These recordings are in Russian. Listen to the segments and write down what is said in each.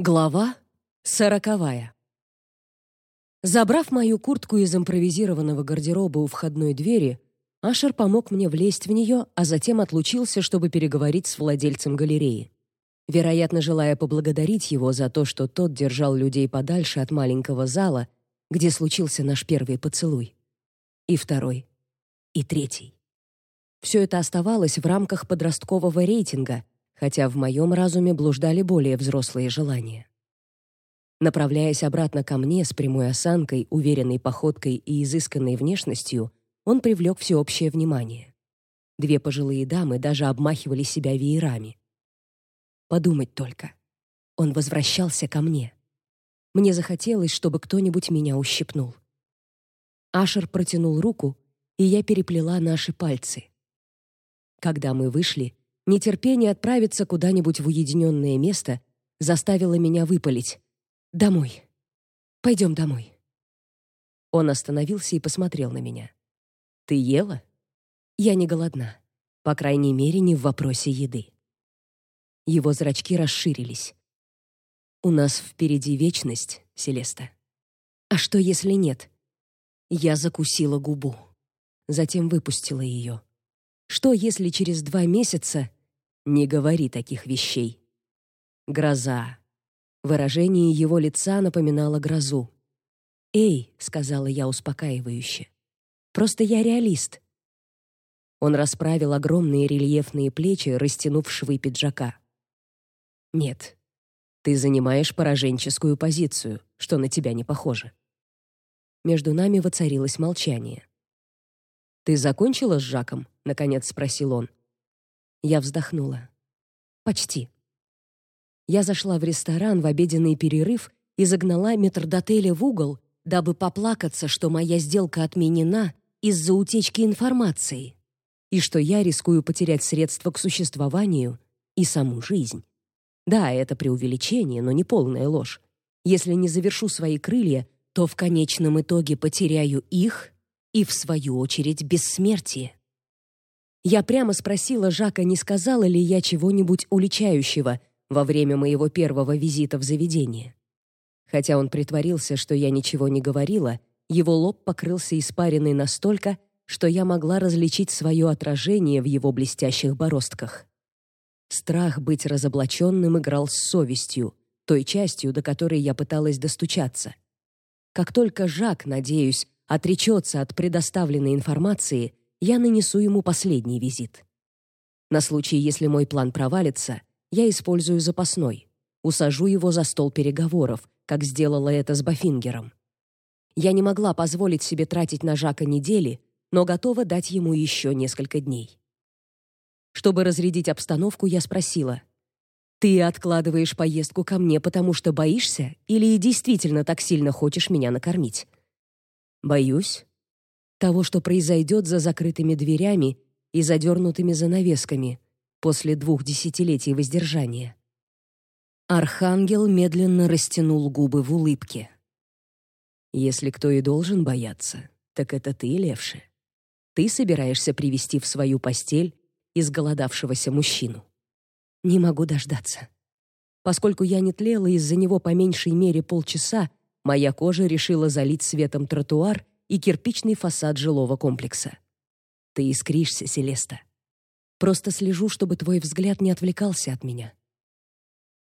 Глава сороковая. Забрав мою куртку из импровизированного гардероба у входной двери, Ашер помог мне влезть в нее, а затем отлучился, чтобы переговорить с владельцем галереи. Вероятно, желая поблагодарить его за то, что тот держал людей подальше от маленького зала, где случился наш первый поцелуй. И второй. И третий. Все это оставалось в рамках подросткового рейтинга — хотя в моем разуме блуждали более взрослые желания. Направляясь обратно ко мне с прямой осанкой, уверенной походкой и изысканной внешностью, он привлек всеобщее внимание. Две пожилые дамы даже обмахивали себя веерами. Подумать только. Он возвращался ко мне. Мне захотелось, чтобы кто-нибудь меня ущипнул. Ашер протянул руку, и я переплела наши пальцы. Когда мы вышли, Нетерпение отправиться куда-нибудь в уединенное место заставило меня выпалить: "Домой. Пойдем домой". Он остановился и посмотрел на меня. "Ты ела?" "Я не голодна, по крайней мере, не в вопросе еды". Его зрачки расширились. "У нас впереди вечность, Селеста. А что если нет?" Я закусила губу, затем выпустила ее. Что если через два месяца не говори таких вещей. Гроза. Выражение его лица напоминало грозу. "Эй", сказала я успокаивающе. "Просто я реалист". Он расправил огромные рельефные плечи, растянув швы пиджака. "Нет. Ты занимаешь пораженческую позицию, что на тебя не похоже". Между нами воцарилось молчание. "Ты закончила с Жаком?" наконец спросил он. Я вздохнула. Почти. Я зашла в ресторан в обеденный перерыв и загнала метрдотеля в угол, дабы поплакаться, что моя сделка отменена из-за утечки информации и что я рискую потерять средства к существованию и саму жизнь. Да, это преувеличение, но не полная ложь. Если не завершу свои крылья, то в конечном итоге потеряю их и в свою очередь бессмертие. Я прямо спросила Жака, не сказала ли я чего-нибудь уличающего во время моего первого визита в заведение. Хотя он притворился, что я ничего не говорила, его лоб покрылся испариной настолько, что я могла различить свое отражение в его блестящих бороздках. Страх быть разоблаченным играл с совестью, той частью, до которой я пыталась достучаться. Как только Жак, надеюсь, отречется от предоставленной информации, я нанесу ему последний визит. На случай, если мой план провалится, я использую запасной. Усажу его за стол переговоров, как сделала это с Бафингером. Я не могла позволить себе тратить на Жака недели, но готова дать ему еще несколько дней. Чтобы разрядить обстановку, я спросила: "Ты откладываешь поездку ко мне, потому что боишься, или действительно так сильно хочешь меня накормить?" "Боюсь", того, что произойдет за закрытыми дверями и задернутыми занавесками после двух десятилетий воздержания. Архангел медленно растянул губы в улыбке. Если кто и должен бояться, так это ты, Левша. Ты собираешься привести в свою постель изголодавшегося мужчину. Не могу дождаться. Поскольку я не тлела из-за него по меньшей мере полчаса, моя кожа решила залить светом тротуар и кирпичный фасад жилого комплекса. Ты искришься, Селеста. Просто слежу, чтобы твой взгляд не отвлекался от меня.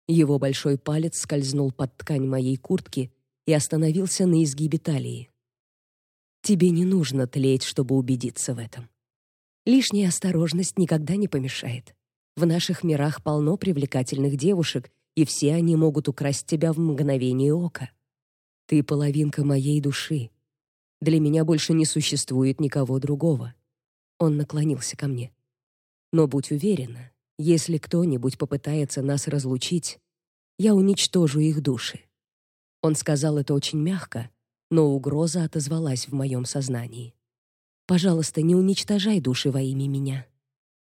Его большой палец скользнул под ткань моей куртки и остановился на изгибе талии. Тебе не нужно тлеть, чтобы убедиться в этом. Лишняя осторожность никогда не помешает. В наших мирах полно привлекательных девушек, и все они могут украсть тебя в мгновение ока. Ты половинка моей души, для меня больше не существует никого другого. Он наклонился ко мне. Но будь уверена, если кто-нибудь попытается нас разлучить, я уничтожу их души. Он сказал это очень мягко, но угроза отозвалась в моем сознании. Пожалуйста, не уничтожай души во имя меня.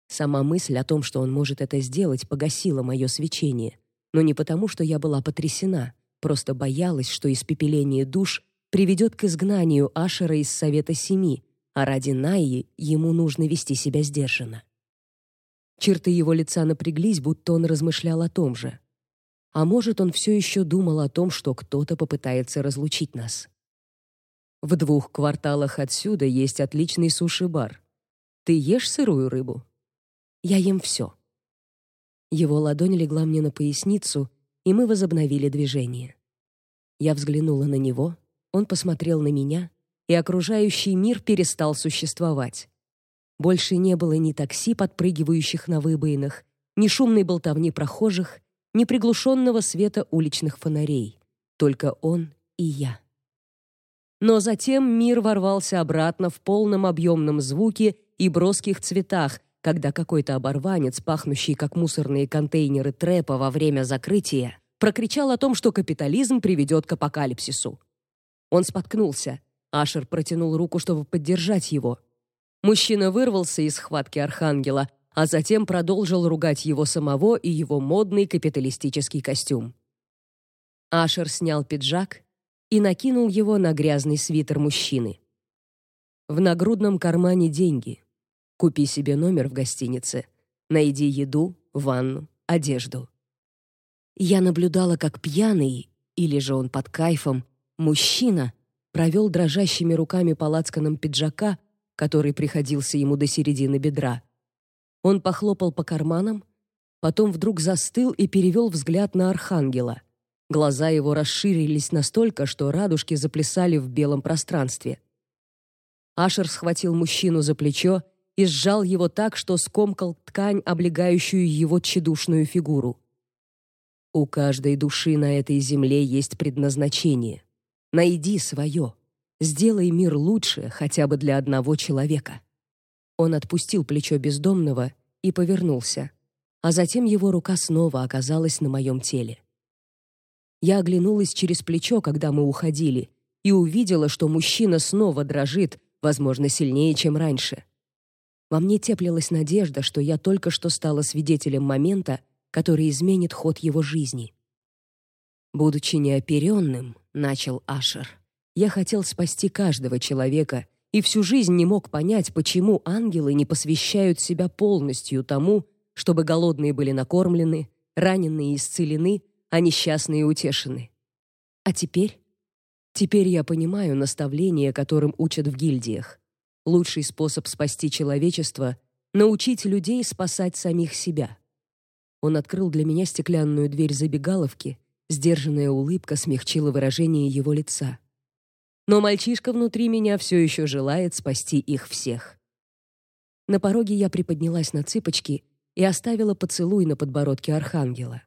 Сама мысль о том, что он может это сделать, погасила мое свечение, но не потому, что я была потрясена, просто боялась, что испепеление душ приведет к изгнанию Ашера из Совета Семи, а ради Найи ему нужно вести себя сдержанно. Черты его лица напряглись, будто он размышлял о том же. А может, он все еще думал о том, что кто-то попытается разлучить нас. В двух кварталах отсюда есть отличный суши-бар. Ты ешь сырую рыбу? Я ем все. Его ладонь легла мне на поясницу, и мы возобновили движение. Я взглянула на него, он посмотрел на меня, и окружающий мир перестал существовать. Больше не было ни такси, подпрыгивающих на выбоинах, ни шумной болтовни прохожих, ни приглушенного света уличных фонарей. Только он и я. Но затем мир ворвался обратно в полном объемном звуке и броских цветах, когда какой-то оборванец, пахнущий как мусорные контейнеры трэпа во время закрытия, прокричал о том, что капитализм приведет к апокалипсису. Он споткнулся. Ашер протянул руку, чтобы поддержать его. Мужчина вырвался из схватки архангела, а затем продолжил ругать его самого и его модный капиталистический костюм. Ашер снял пиджак и накинул его на грязный свитер мужчины. В нагрудном кармане деньги. Купи себе номер в гостинице. Найди еду, ванну, одежду. Я наблюдала, как пьяный, или же он под кайфом, мужчина провел дрожащими руками по лацканам пиджака, который приходился ему до середины бедра. Он похлопал по карманам, потом вдруг застыл и перевел взгляд на архангела. Глаза его расширились настолько, что радужки заплясали в белом пространстве. Ашер схватил мужчину за плечо и сжал его так, что скомкал ткань, облегающую его тщедушную фигуру. У каждой души на этой земле есть предназначение. Найди свое. Сделай мир лучше хотя бы для одного человека. Он отпустил плечо бездомного и повернулся, а затем его рука снова оказалась на моем теле. Я оглянулась через плечо, когда мы уходили, и увидела, что мужчина снова дрожит, возможно, сильнее, чем раньше. Во мне теплилась надежда, что я только что стала свидетелем момента, который изменит ход его жизни. Будучи неоперенным, начал Ашер. Я хотел спасти каждого человека, и всю жизнь не мог понять, почему ангелы не посвящают себя полностью тому, чтобы голодные были накормлены, раненые исцелены, а несчастные утешены. А теперь? Теперь я понимаю наставления, которым учат в гильдиях. Лучший способ спасти человечество — научить людей спасать самих себя. Он открыл для меня стеклянную дверь забегаловки, сдержанная улыбка смягчила выражение его лица но мальчишка внутри меня все еще желает спасти их всех. На пороге я приподнялась на цыпочки и оставила поцелуй на подбородке архангела.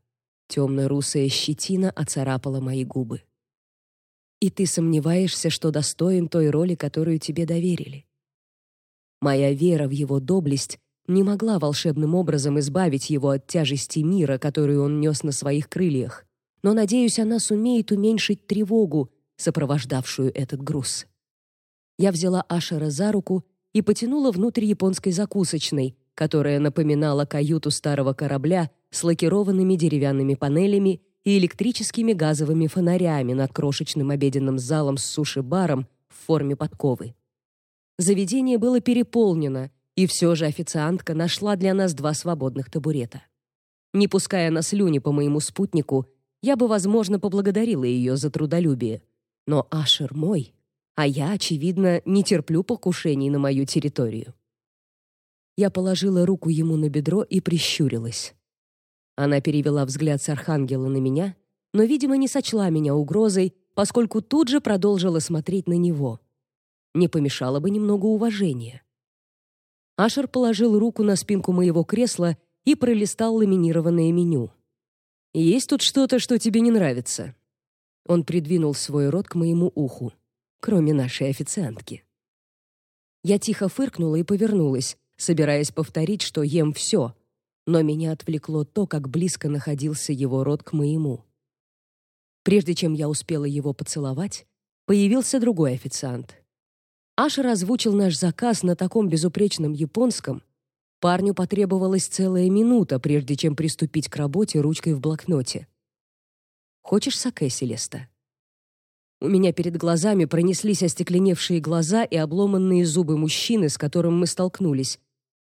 Темно-русая щетина оцарапала мои губы. И ты сомневаешься, что достоин той роли, которую тебе доверили? Моя вера в его доблесть не могла волшебным образом избавить его от тяжести мира, которую он нес на своих крыльях, но надеюсь, она сумеет уменьшить тревогу, сопровождавшую этот груз. Я взяла Ашера за руку и потянула внутрь японской закусочной, которая напоминала каюту старого корабля с лакированными деревянными панелями и электрическими газовыми фонарями над крошечным обеденным залом с суши-баром в форме подковы. Заведение было переполнено, и все же официантка нашла для нас два свободных табурета. Не пуская на слюни по моему спутнику, я бы, возможно, поблагодарила ее за трудолюбие, но Ашер мой, а я, очевидно, не терплю покушений на мою территорию. Я положила руку ему на бедро и прищурилась. Она перевела взгляд с архангела на меня, но, видимо, не сочла меня угрозой, поскольку тут же продолжила смотреть на него. Не помешало бы немного уважения. Ашер положил руку на спинку моего кресла и пролистал ламинированное меню. Есть тут что-то, что тебе не нравится? Он придвинул свой рот к моему уху, кроме нашей официантки. Я тихо фыркнула и повернулась, собираясь повторить, что ем все, но меня отвлекло то, как близко находился его рот к моему. Прежде чем я успела его поцеловать, появился другой официант. Ашер озвучил наш заказ на таком безупречном японском. Парню потребовалась целая минута, прежде чем приступить к работе ручкой в блокноте. Хочешь саке, Селеста? У меня перед глазами пронеслись остекленевшие глаза и обломанные зубы мужчины, с которым мы столкнулись,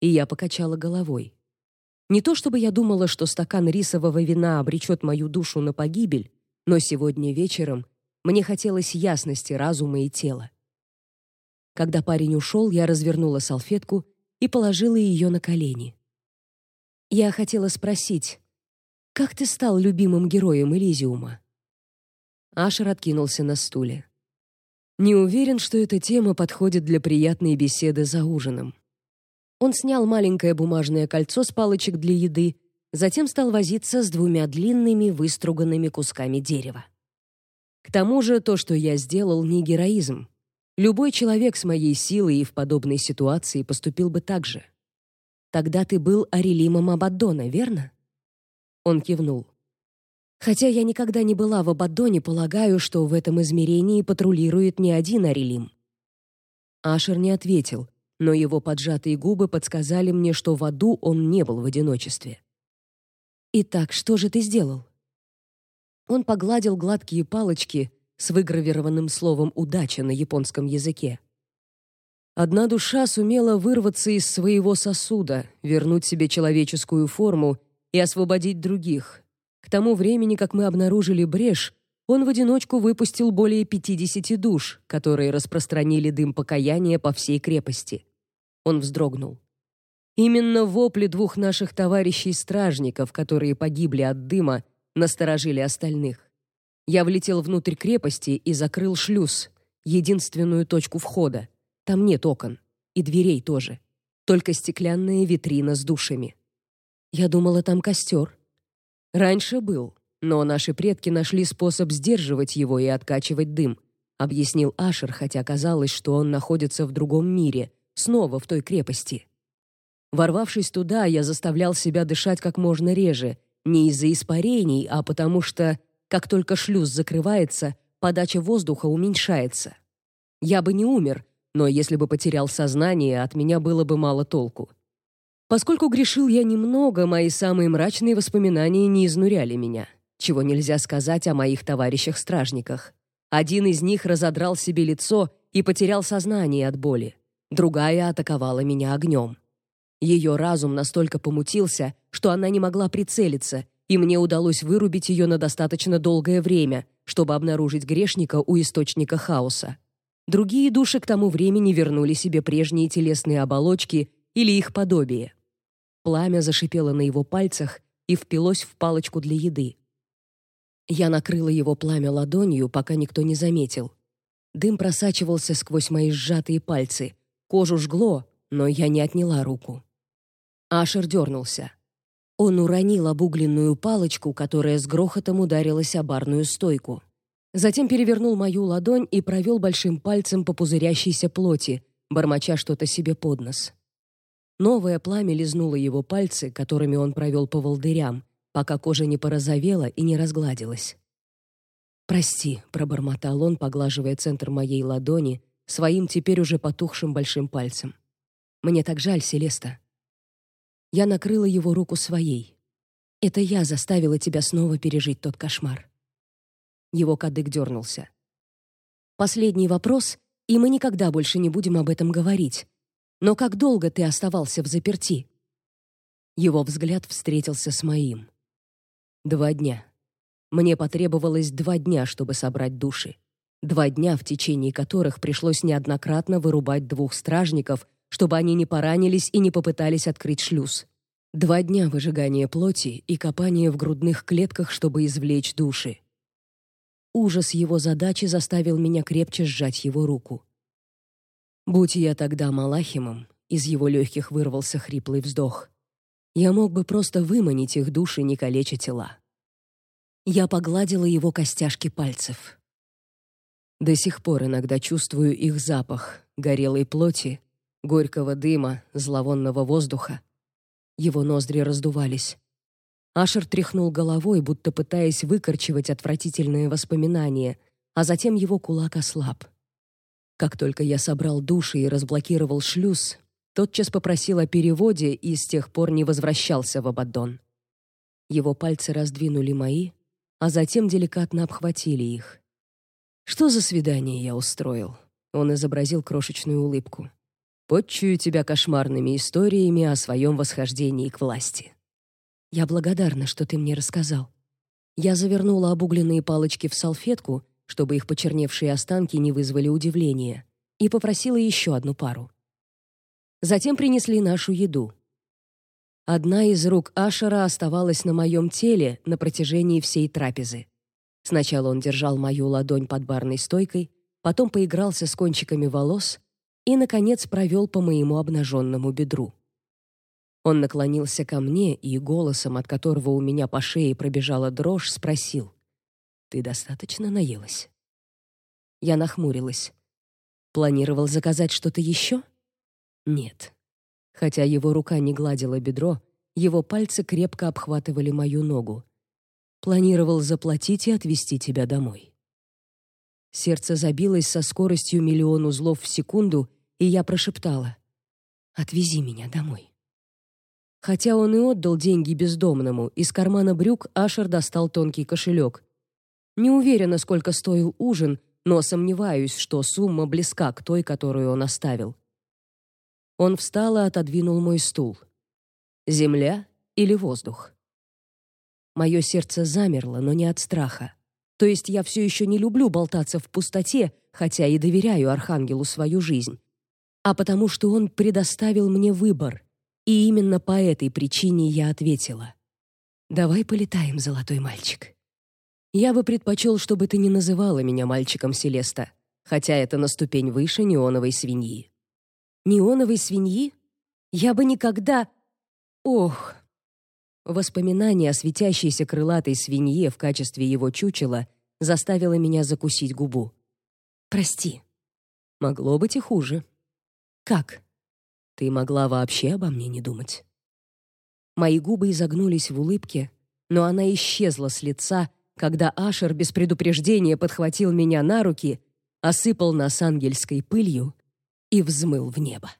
и я покачала головой. Не то чтобы я думала, что стакан рисового вина обречет мою душу на погибель, но сегодня вечером мне хотелось ясности разума и тела. Когда парень ушел, я развернула салфетку и положила ее на колени. Я хотела спросить, как ты стал любимым героем Элизиума? Ашер откинулся на стуле. Не уверен, что эта тема подходит для приятной беседы за ужином. Он снял маленькое бумажное кольцо с палочек для еды, затем стал возиться с двумя длинными выструганными кусками дерева. К тому же то, что я сделал, не героизм. Любой человек с моей силой и в подобной ситуации поступил бы так же. Тогда ты был Арелимом Абаддона, верно? Он кивнул. Хотя я никогда не была в Абаддоне, полагаю, что в этом измерении патрулирует не один Арелим. Ашер не ответил, но его поджатые губы подсказали мне, что в аду он не был в одиночестве. Итак, что же ты сделал? Он погладил гладкие палочки с выгравированным словом удача на японском языке. Одна душа сумела вырваться из своего сосуда, вернуть себе человеческую форму и освободить других, к тому времени, как мы обнаружили брешь, он в одиночку выпустил более 50 душ, которые распространили дым покаяния по всей крепости. Он вздрогнул. Именно вопли двух наших товарищей-стражников, которые погибли от дыма, насторожили остальных. Я влетел внутрь крепости и закрыл шлюз, единственную точку входа. Там нет окон и дверей тоже, только стеклянная витрина с душами. Я думала, там костер. Раньше был, но наши предки нашли способ сдерживать его и откачивать дым, объяснил Ашер, хотя казалось, что он находится в другом мире, снова в той крепости. Ворвавшись туда, я заставлял себя дышать как можно реже, не из-за испарений, а потому что, как только шлюз закрывается, подача воздуха уменьшается. Я бы не умер, но если бы потерял сознание, от меня было бы мало толку. Поскольку грешил я немного, мои самые мрачные воспоминания не изнуряли меня, чего нельзя сказать о моих товарищах-стражниках. Один из них разодрал себе лицо и потерял сознание от боли. Другая атаковала меня огнем. Ее разум настолько помутился, что она не могла прицелиться, и мне удалось вырубить ее на достаточно долгое время, чтобы обнаружить грешника у источника хаоса. Другие души к тому времени вернули себе прежние телесные оболочки или их подобие. Пламя зашипело на его пальцах и впилось в палочку для еды. Я накрыла его пламя ладонью, пока никто не заметил. Дым просачивался сквозь мои сжатые пальцы. Кожу жгло, но я не отняла руку. Ашер дернулся. Он уронил обугленную палочку, которая с грохотом ударилась о барную стойку. Затем перевернул мою ладонь и провел большим пальцем по пузырящейся плоти, бормоча что-то себе под нос. Новое пламя лизнуло его пальцы, которыми он провел по волдырям, пока кожа не порозовела и не разгладилась. «Прости», — пробормотал он, поглаживая центр моей ладони своим теперь уже потухшим большим пальцем. «Мне так жаль, Селеста». Я накрыла его руку своей. «Это я заставила тебя снова пережить тот кошмар». Его кадык дернулся. «Последний вопрос, и мы никогда больше не будем об этом говорить. Но как долго ты оставался в заперти? Его взгляд встретился с моим. Два дня. Мне потребовалось два дня, чтобы собрать души. Два дня, в течение которых пришлось неоднократно вырубать двух стражников, чтобы они не поранились и не попытались открыть шлюз. Два дня выжигания плоти и копания в грудных клетках, чтобы извлечь души. Ужас его задачи заставил меня крепче сжать его руку. Будь я тогда Малахимом, из его легких вырвался хриплый вздох. Я мог бы просто выманить их души, не калеча тела. Я погладила его костяшки пальцев. До сих пор иногда чувствую их запах горелой плоти, горького дыма, зловонного воздуха. Его ноздри раздувались. Ашер тряхнул головой, будто пытаясь выкорчевать отвратительные воспоминания, а затем его кулак ослаб. Как только я собрал души и разблокировал шлюз, тотчас попросил о переводе и с тех пор не возвращался в Абаддон. Его пальцы раздвинули мои, а затем деликатно обхватили их. Что за свидание я устроил? Он изобразил крошечную улыбку. Подчую тебя кошмарными историями о своем восхождении к власти. Я благодарна, что ты мне рассказал. Я завернула обугленные палочки в салфетку, чтобы их почерневшие останки не вызвали удивления, и попросила еще одну пару. Затем принесли нашу еду. Одна из рук Ашера оставалась на моем теле на протяжении всей трапезы. Сначала он держал мою ладонь под барной стойкой, потом поигрался с кончиками волос и наконец провел по моему обнаженному бедру. Он наклонился ко мне и голосом, от которого у меня по шее пробежала дрожь, спросил: "Ты достаточно наелась?" Я нахмурилась. Планировал заказать что-то еще? Нет. Хотя его рука не гладила бедро, его пальцы крепко обхватывали мою ногу. Планировал заплатить и отвезти тебя домой. Сердце забилось со скоростью миллион узлов в секунду, и я прошептала: "Отвези меня домой". Хотя он и отдал деньги бездомному, из кармана брюк Ашер достал тонкий кошелек. Не уверена, сколько стоил ужин, но сомневаюсь, что сумма близка к той, которую он оставил. Он встал и отодвинул мой стул. Земля или воздух? Мое сердце замерло, но не от страха. То есть я все еще не люблю болтаться в пустоте, хотя и доверяю архангелу свою жизнь, а потому что он предоставил мне выбор и именно по этой причине я ответила. «Давай полетаем, золотой мальчик». Я бы предпочел, чтобы ты не называла меня мальчиком Селеста, хотя это на ступень выше неоновой свиньи. Неоновой свиньи? Я бы никогда... Ох! Воспоминание о светящейся крылатой свинье в качестве его чучела заставило меня закусить губу. Прости. Могло быть и хуже. Как? Ты могла вообще обо мне не думать. Мои губы изогнулись в улыбке, но она исчезла с лица, когда Ашер без предупреждения подхватил меня на руки, осыпал нас ангельской пылью и взмыл в небо.